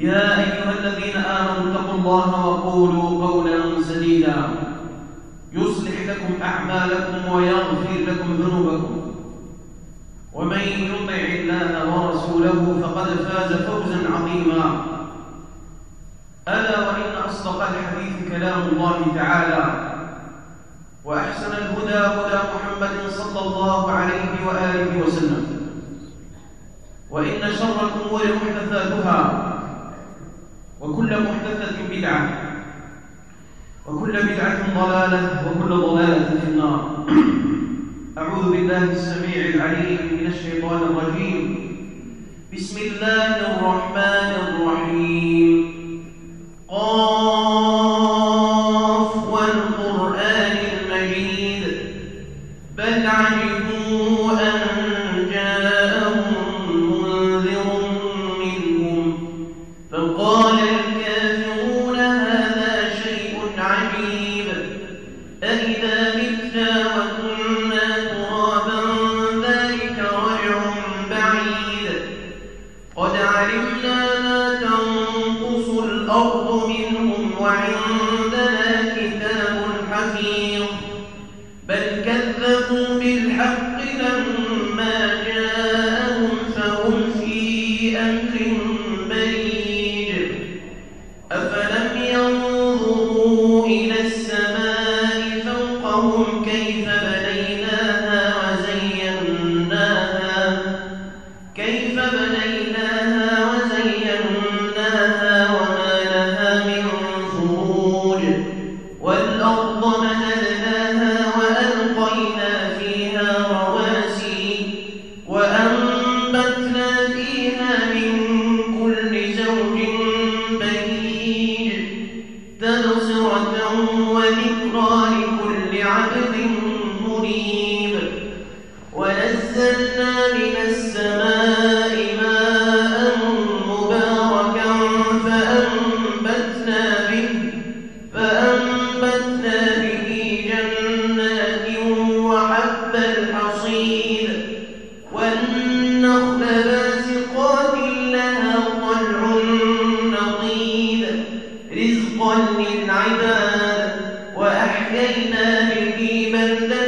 يا أيها الذين آمنوا اتقوا الله وقولوا قولا سديدا. يصلح لكم أعمالكم ويغفر لكم ذنوبكم. ومن يطع الله ورسوله فقد فاز فوزا عظيما. ألا وإن أصدق الحديث كلام الله تعالى. وأحسن الهدى هدى محمد صلى الله عليه وآله وسلم. وإن شر الأمور محدثاتها. وكل محدثة بدعة. وكل بدعة ضلالة وكل ضلالة في النار. أعوذ بالله السميع العليم من الشيطان الرجيم. بسم الله الرحمن الرحيم. قال العباد وأحيينا به بلدة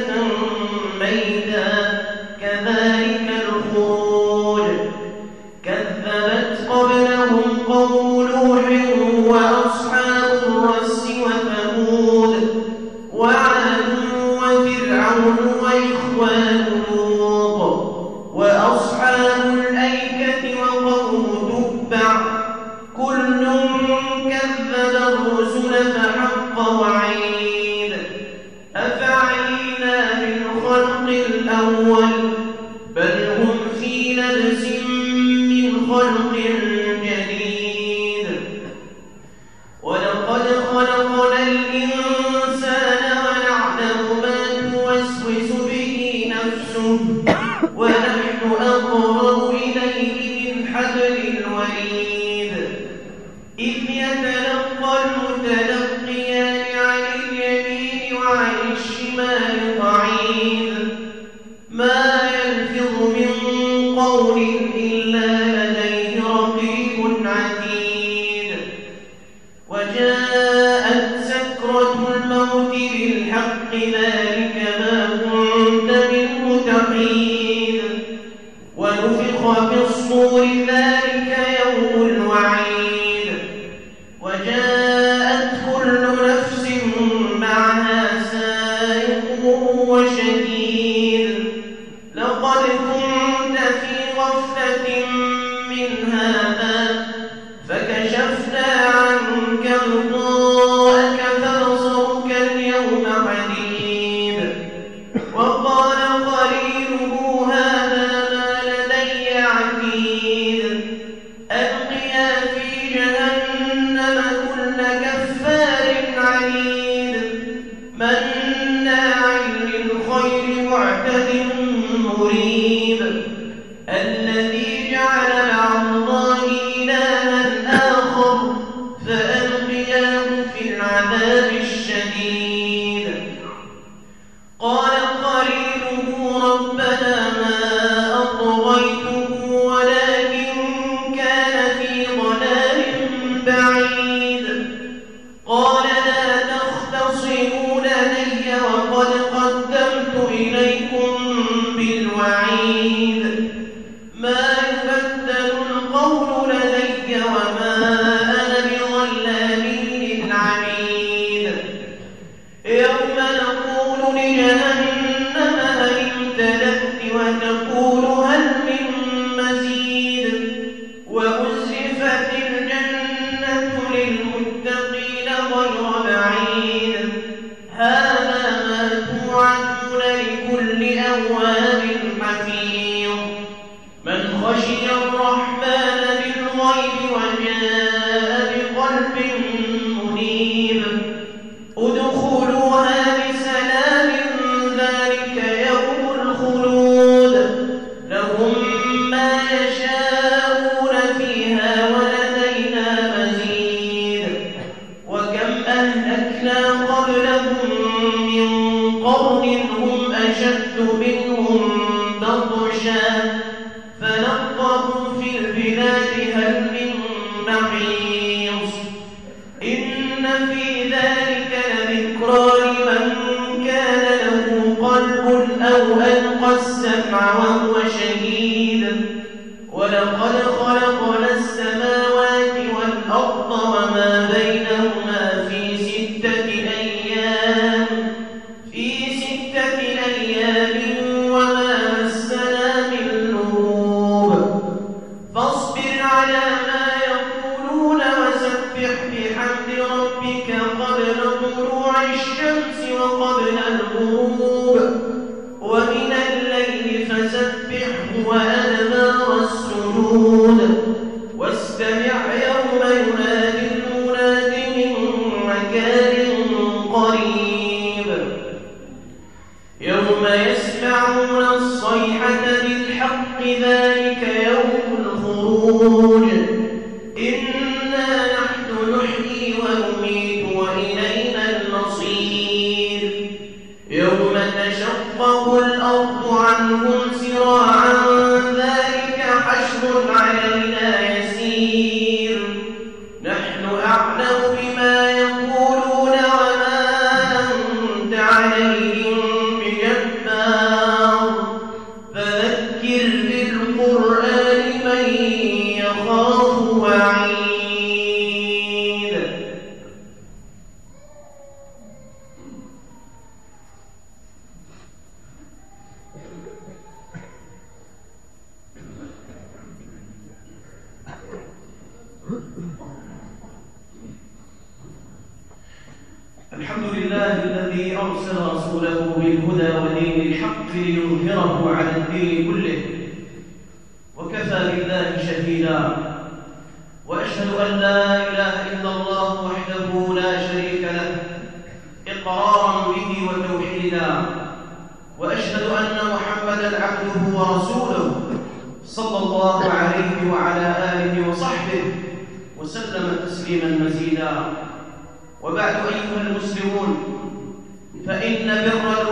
وهو شهيد. ولقد خلقنا بالحق ليظهره على الدين كله. وكفى بالله شهيدا. وأشهد أن لا إله إلا الله وحده لا شريك له إقرارا به وتوحيدا. وأشهد أن محمدا عبده ورسوله صلى الله عليه وعلى آله وصحبه وسلم تسليما مزيدا. وبعد أيها المسلمون فإن بر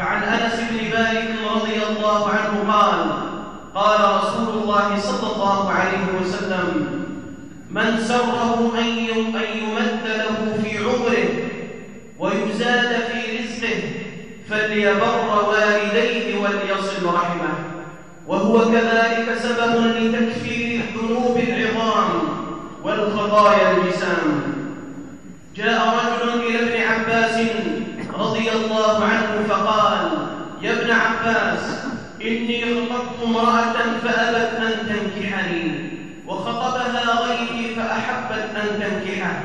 فعن أنس بن مالك رضي الله عنه قال قال رسول الله صلى الله عليه وسلم من سره أن يمد له في عمره ويزاد في رزقه فليبر والديه وليصل رحمه. وهو كذلك سبب لتكفير الذنوب العظام والخطايا اللسان جاء رجل إلى ابن عباس رضي الله عنه فقال يا ابن عباس إني خطبت امرأة فأبت أن تنكحني وخطبها غيري فأحبت أن تنكحه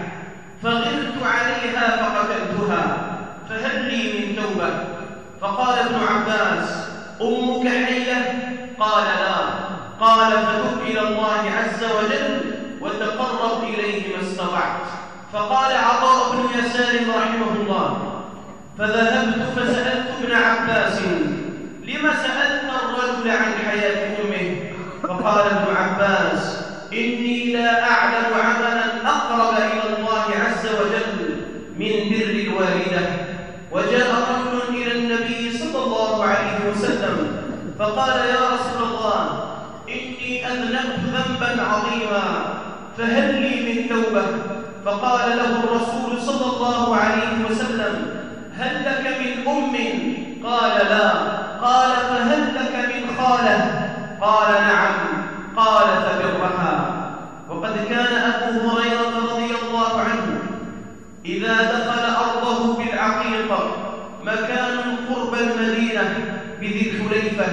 فغلت عليها فقتلتها فهل لي من توبة. فقال ابن عباس أمك حية؟ قال لا. قال فتب إلى الله عز وجل وتقرب إليه ما استطعت. فقال عطاء بن يسار رحمه الله فذهبت فسألت ابن عباس لم سألت الرجل عن حياة أمه؟ فقال ابن عباس إني لا أعلم عملا أقرب إلى الله عز وجل من بر الوالدة. وجاء رجل إلى النبي صلى الله عليه وسلم فقال يا رسول الله إني أذنبت ذنبا عظيما فهل لي من توبة؟ فقال له الرسول صلى الله عليه وسلم هل لك من أم؟ قال لا. قال فهل لك من خالة؟ قال نعم. قال فبرها. وقد كان أبو هريرة رضي الله عنه إذا دخل أرضه بالعقيقة مكان قرب المدينة بذي الحليفة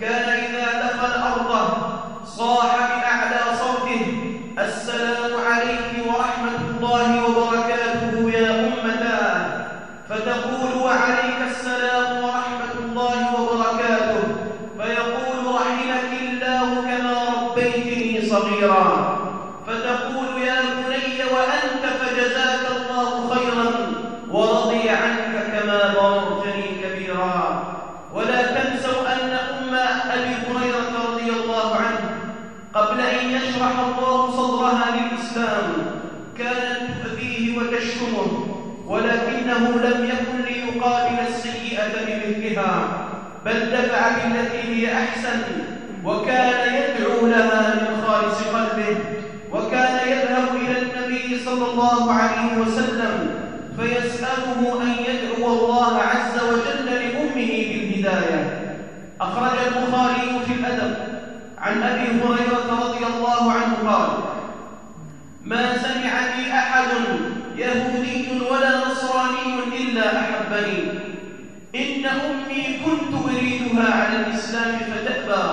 كان إذا دخل أرضه صاح بأعلى صوته السلام عليك ورحمة الله وبركاته يا أمتا فتقول وعليك السلام ورحمة الله وبركاته فيقول رحمك الله كما صغيرا فتقول يا بني وأنت فجزاك الله خيرا ورضي عنك كما ضررتني كبيرا. ولا تنسوا أن أم أبي هريرة رضي الله عنه قبل أن يشرح الله صدرها للإسلام كانت تؤذيه وتشتمه ولكنه لم يكن ليقابل السيئة بمثلها بل دفع بالتي هي أحسن وكان يدعو لها من خالص قلبه وكان يذهب إلى النبي صلى الله عليه وسلم فيسأله أن يدعو الله عز وجل لأمه بالهداية أخرج البخاري في الأدب عن أبي هريرة رضي الله عنه قال ما سمع بي أحد يهودي ولا نصراني إلا أحبني. إن أمي كنت أريدها على الإسلام فتأبى.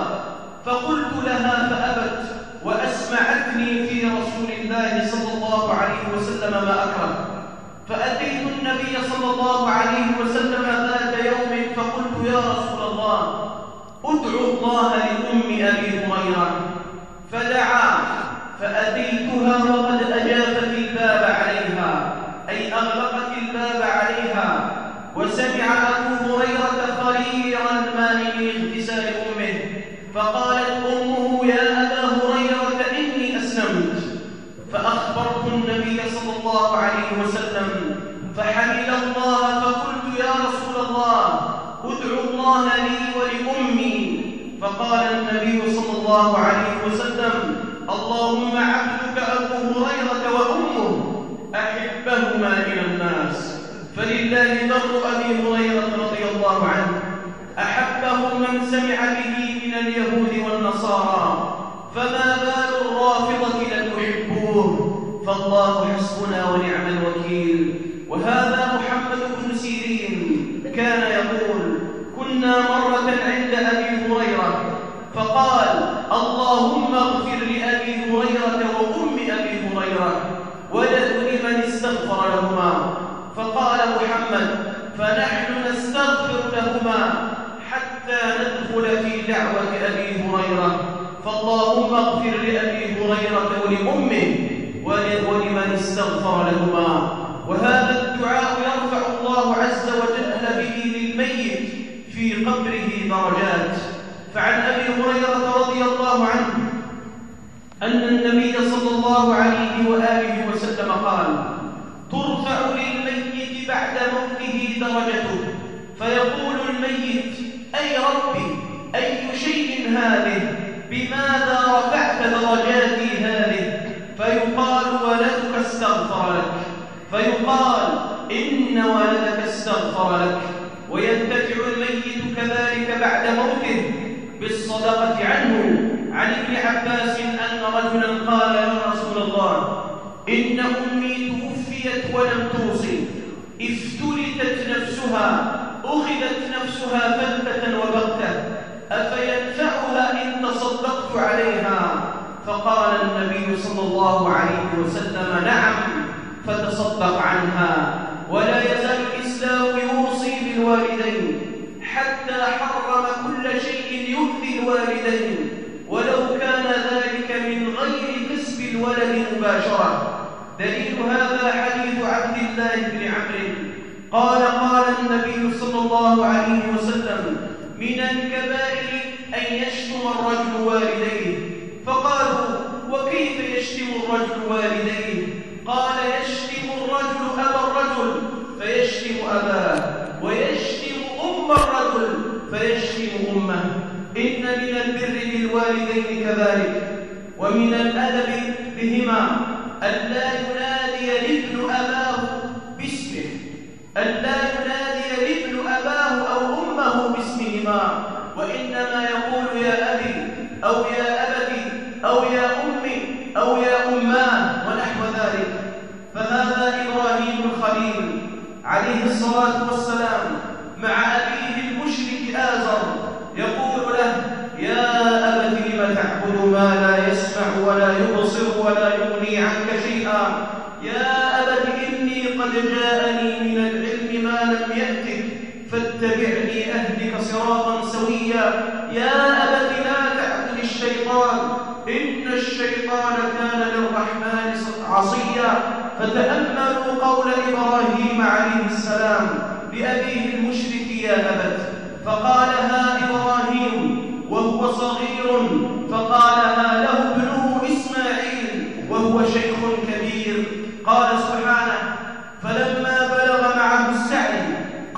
فقلت لها فأبت وأسمعتني في رسول الله صلى الله عليه وسلم ما أكره. فأتيت النبي صلى الله عليه وسلم ذات يوم فقلت يا رسول الله ادعو الله لأم أبي هريرة. فدعا فأتيتها وقد أجابت الباب عليها. أي أغلقت الباب عليها وسمع أبو هريرة خرير الماء من اغتسال أمه فقالت أمه يا أبا هريرة إني أسلمت. فأخبرت النبي صلى الله عليه وسلم فحمد الله فقلت يا رسول الله ادعو الله لي ولأمي. فقال النبي صلى الله عليه وسلم اللهم عبدك أبو هريرة وأمه أحبهما إلى الناس فلله در أبي هريرة رضي الله عنه أحبه من سمع به من اليهود والنصارى فما بال الرافضة لم يحبوه فالله حسبنا ونعم الوكيل. وهذا محمد بن سيرين كان يقول كنا مرة عند أبي هريرة فقال اللهم اغفر لأبي هريرة وأم أبي هريرة ولد لمن استغفر لهما. فقال محمد فنحن نستغفر لهما حتى ندخل في دعوة أبي هريرة. فاللهم اغفر لأبي هريرة ولأمه ولمن استغفر لهما. وهذا الدعاء يرفع الله عز وجل به للميت في قبره درجات. فعن أبي هريرة رضي الله عنه أن النبي صلى الله عليه وآله وسلم قال ترفع للميت بعد موته درجته فيقول الميت أي ربي أي شيء هذه؟ بماذا رفعت درجاتي هذه؟ فيقال ولدك استغفر لك. فيقال إن ولدك استغفر لك. وينتفع الميت كذلك بعد موته بالصدقة عنه عن ابن عباس أن رجلا قال يا رسول الله إن أمي توفيت ولم توصي. افتلتت نفسها أخذت نفسها فلتة وبغتة أفينفعها إن تصدقت عليها؟ فقال النبي صلى الله عليه وسلم نعم فتصدق عنها. ولا يزال الإسلام يوصي بالوالدين حتى حرم كل شيء يؤذي الوالدين. ولو كان ذلك من غير كسب الولد مباشرة. دليل هذا حديث عبد الله بن عمرو قال قال النبي صلى الله عليه وسلم من الكبائر أن يشتم الرجل والديه. فقالوا وكيف يشتم الرجل والديه؟ قال يشتم الرجل أبا الرجل فيشتم أباه. ويشتم أم الرجل فيشتم أمه. إن من البر بالوالدين كذلك. ومن الأدب بهما ألا ينادي الابن أباه ألا ينادي الابن أباه أو أمه باسمهما وإنما يقول يا أبي أو يا أبتي أو يا أمي أو يا أماه ونحو ذلك. فهذا إبراهيم الخليل عليه الصلاة والسلام مع أبيه المشرك آزر يقول له يا أبت لم تعبد ما لا يسمع ولا يبصر ولا يغني عنك شيئا؟ يا قد جاءني من العلم ما لم يأتك فاتبعني أهدك صراطا سويا. يا أبت لا تعبد الشيطان إن الشيطان كان للرحمن عصيا. فتأملوا قول إبراهيم عليه السلام لأبيه المشرك يا أبت. فقالها إبراهيم وهو صغير. فقالها له ابنه إسماعيل وهو شيخ كبير. قال سبحانه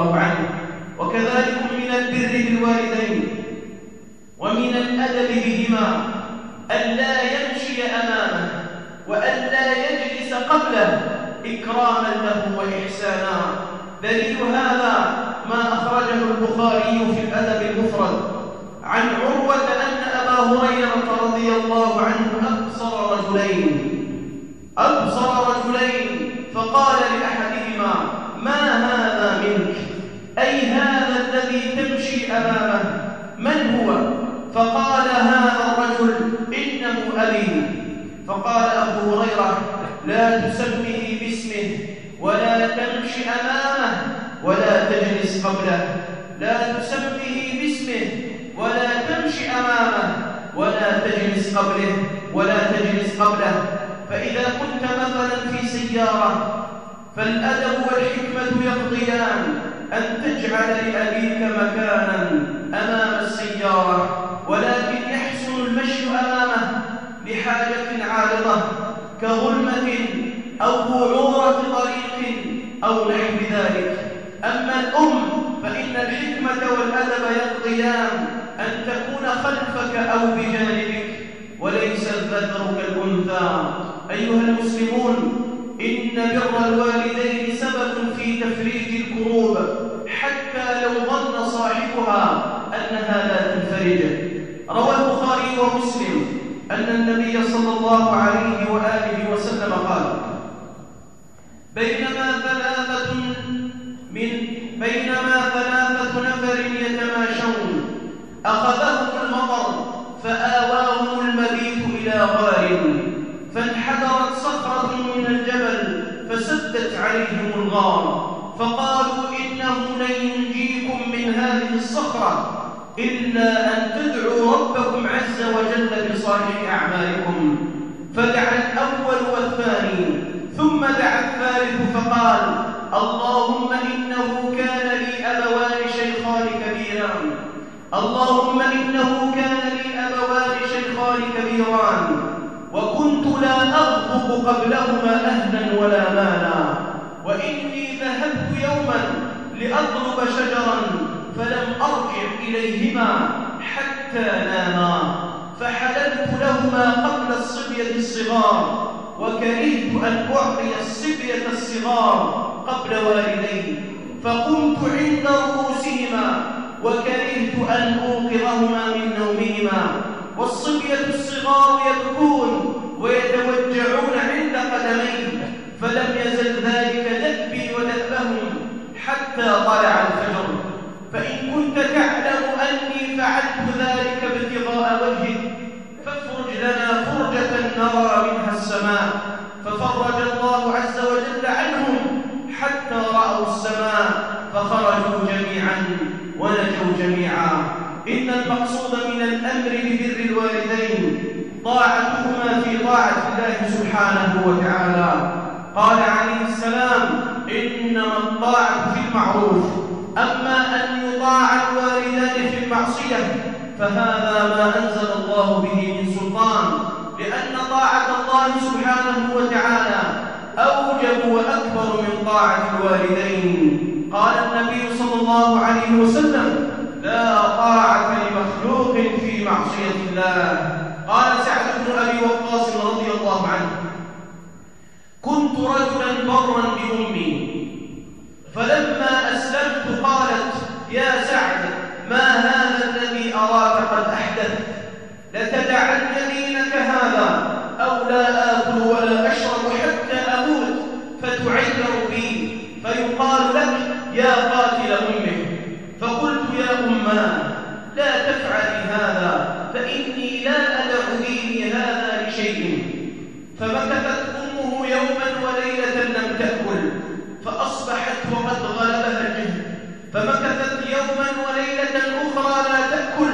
الله عنه. وكذلك من البر بالوالدين ومن الأدب بهما ألا يمشي أمامه وألا يجلس قبله إكراما له وإحسانا. دليل هذا ما أخرجه البخاري في الأدب المفرد عن عروة أن أبا هريرة رضي الله عنه أبصر رجلين. أبصر رجلين فقال لأحدهما ما هذا أي هذا الذي تمشي أمامه؟ من هو؟ فقال هذا الرجل إنه أبي. فقال أبو هريرة لا تسمه باسمه ولا تمشي أمامه ولا تجلس قبله. لا تسمه باسمه ولا تمشي أمامه ولا تجلس قبله ولا تجلس قبله. فإذا كنت مثلا في سيارة فالأدب والحكمة يقضيان أن تجعل لأبيك مكانا أمام السيارة ولكن يحسن المشي أمامه لحاجة عارضة كظلمة أو بعورة طريق أو نحو ذلك. أما الأم فإن الحكمة والأدب يقضيان أن تكون خلفك أو بجانبك وليس الذكر كالأنثى. أيها المسلمون إن بر الوالدين سبب في تفريج الكروب حتى لو ظن صاحبها أنها لا تنفرج. روى البخاري ومسلم أن النبي صلى الله عليه وآله وسلم قال بينما ثلاثة من بينما ثلاثة نفر يتماشون أخذهم فسدت عليهم الغار فقالوا إنه لن ينجيكم من هذه الصخرة إلا أن تدعوا ربكم عز وجل بصالح أعمالكم. فدعا الأول والثاني ثم دعا الثالث فقال اللهم إنه كان لي أبوان شيخان كبيران. اللهم إنه كان لي أبوان شيخان كبيران. وكنت لا أغضب قبلهما أهلا ولا مالا. وإني ذهبت يوما لأطلب شجرا فلم أرجع إليهما حتى ناما. فحللت لهما قبل الصبية الصغار وكرهت أن أعطي الصبية الصغار قبل والدي فقمت عند رؤوسهما وكرهت أن أوقظهما من نومهما. والصبية الصغار يبكون ويتوجعون عند قدمي فلم يزل ذلك دأبي ودأبهم حتى طلع الفجر. فإن كنت تعلم أني فعلت ذلك ابتغاء وجهك فافرج لنا فرجة نرى منها السماء. ففرج الله عز وجل عنهم حتى رأوا السماء فخرجوا جميعا ونجوا جميعا. إن المقصود من طاعتهما في طاعة الله سبحانه وتعالى. قال عليه السلام إنما الطاعة في المعروف. أما أن يطاع الوالدان في المعصية فهذا ما أنزل الله به من سلطان لأن طاعة الله سبحانه وتعالى أوجب وأكبر من طاعة الوالدين. قال النبي صلى الله عليه وسلم لا طاعة لمخلوق في معصية الله. قال سعد بن أبي وقاص رضي الله عنه كنت رجلا برا بأمي فلما أسلمت قالت يا سعد ما هذا الذي أراك قد أحدث لتدعن يمينك هذا أو لا آكل ولا أشرب حتى أموت فتعير بي فيقال لك يا قاتل أمك فقلت يا أماه لا تفعلي هذا فإني لا أدع ديني هذا لشيء فمكثت أمه يوما وليلة لم تأكل فأصبحت وقد غلبها الجهل فمكثت يوما وليلة أخرى لا تأكل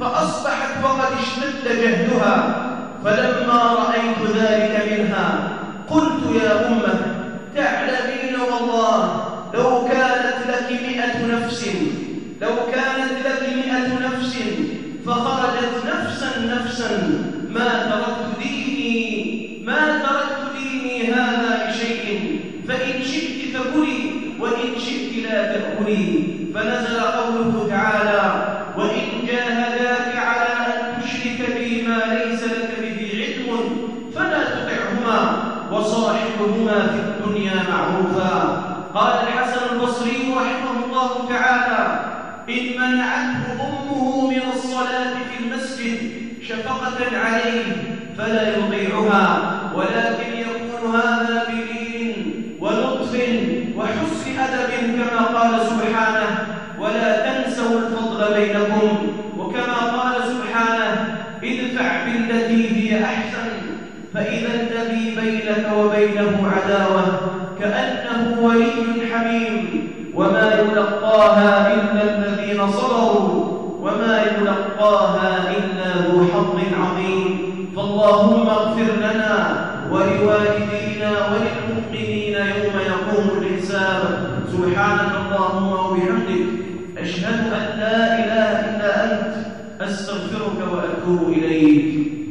فأصبحت وقد اشتد جهدها فلما رأيت ذلك منها. قلت يا أمة تعلمين والله لو كانت لك مئة نفس لو كانت لك مئة نفس فخرجت نفسا نفسا. ما تركت ديني ما تركت ديني هذا لشيء فإن شئت فكلي وإن شئت لا تأكلي. فنزل قوله تعالى وإن جاهداك على أن تشرك بي ما ليس لك به علم فلا تطعهما وصاحبهما في الدنيا معروفا قال الحسن البصري رحمه الله تعالى إن منعته أمه من الصلاة في المسجد شفقة عليه فلا يطيعها ولكن يكون هذا بلين ولطف وحسن أدب كما قال سبحانه ولا تنسوا الفضل بينكم. وكما قال سبحانه ادفع بالتي هي أحسن فإذا الذي بينك وبينه عداوة كأنه ولي حميم. وما يلقاها إلا الذين صبروا وما يلقاها إلا ذو حظ عظيم. فاللهم اغفر لنا ولوالدينا وللمؤمنين يوم يقوم الحساب. سبحانك اللهم وبحمدك أشهد أن لا إله إلا أنت أستغفرك وأتوب إليك.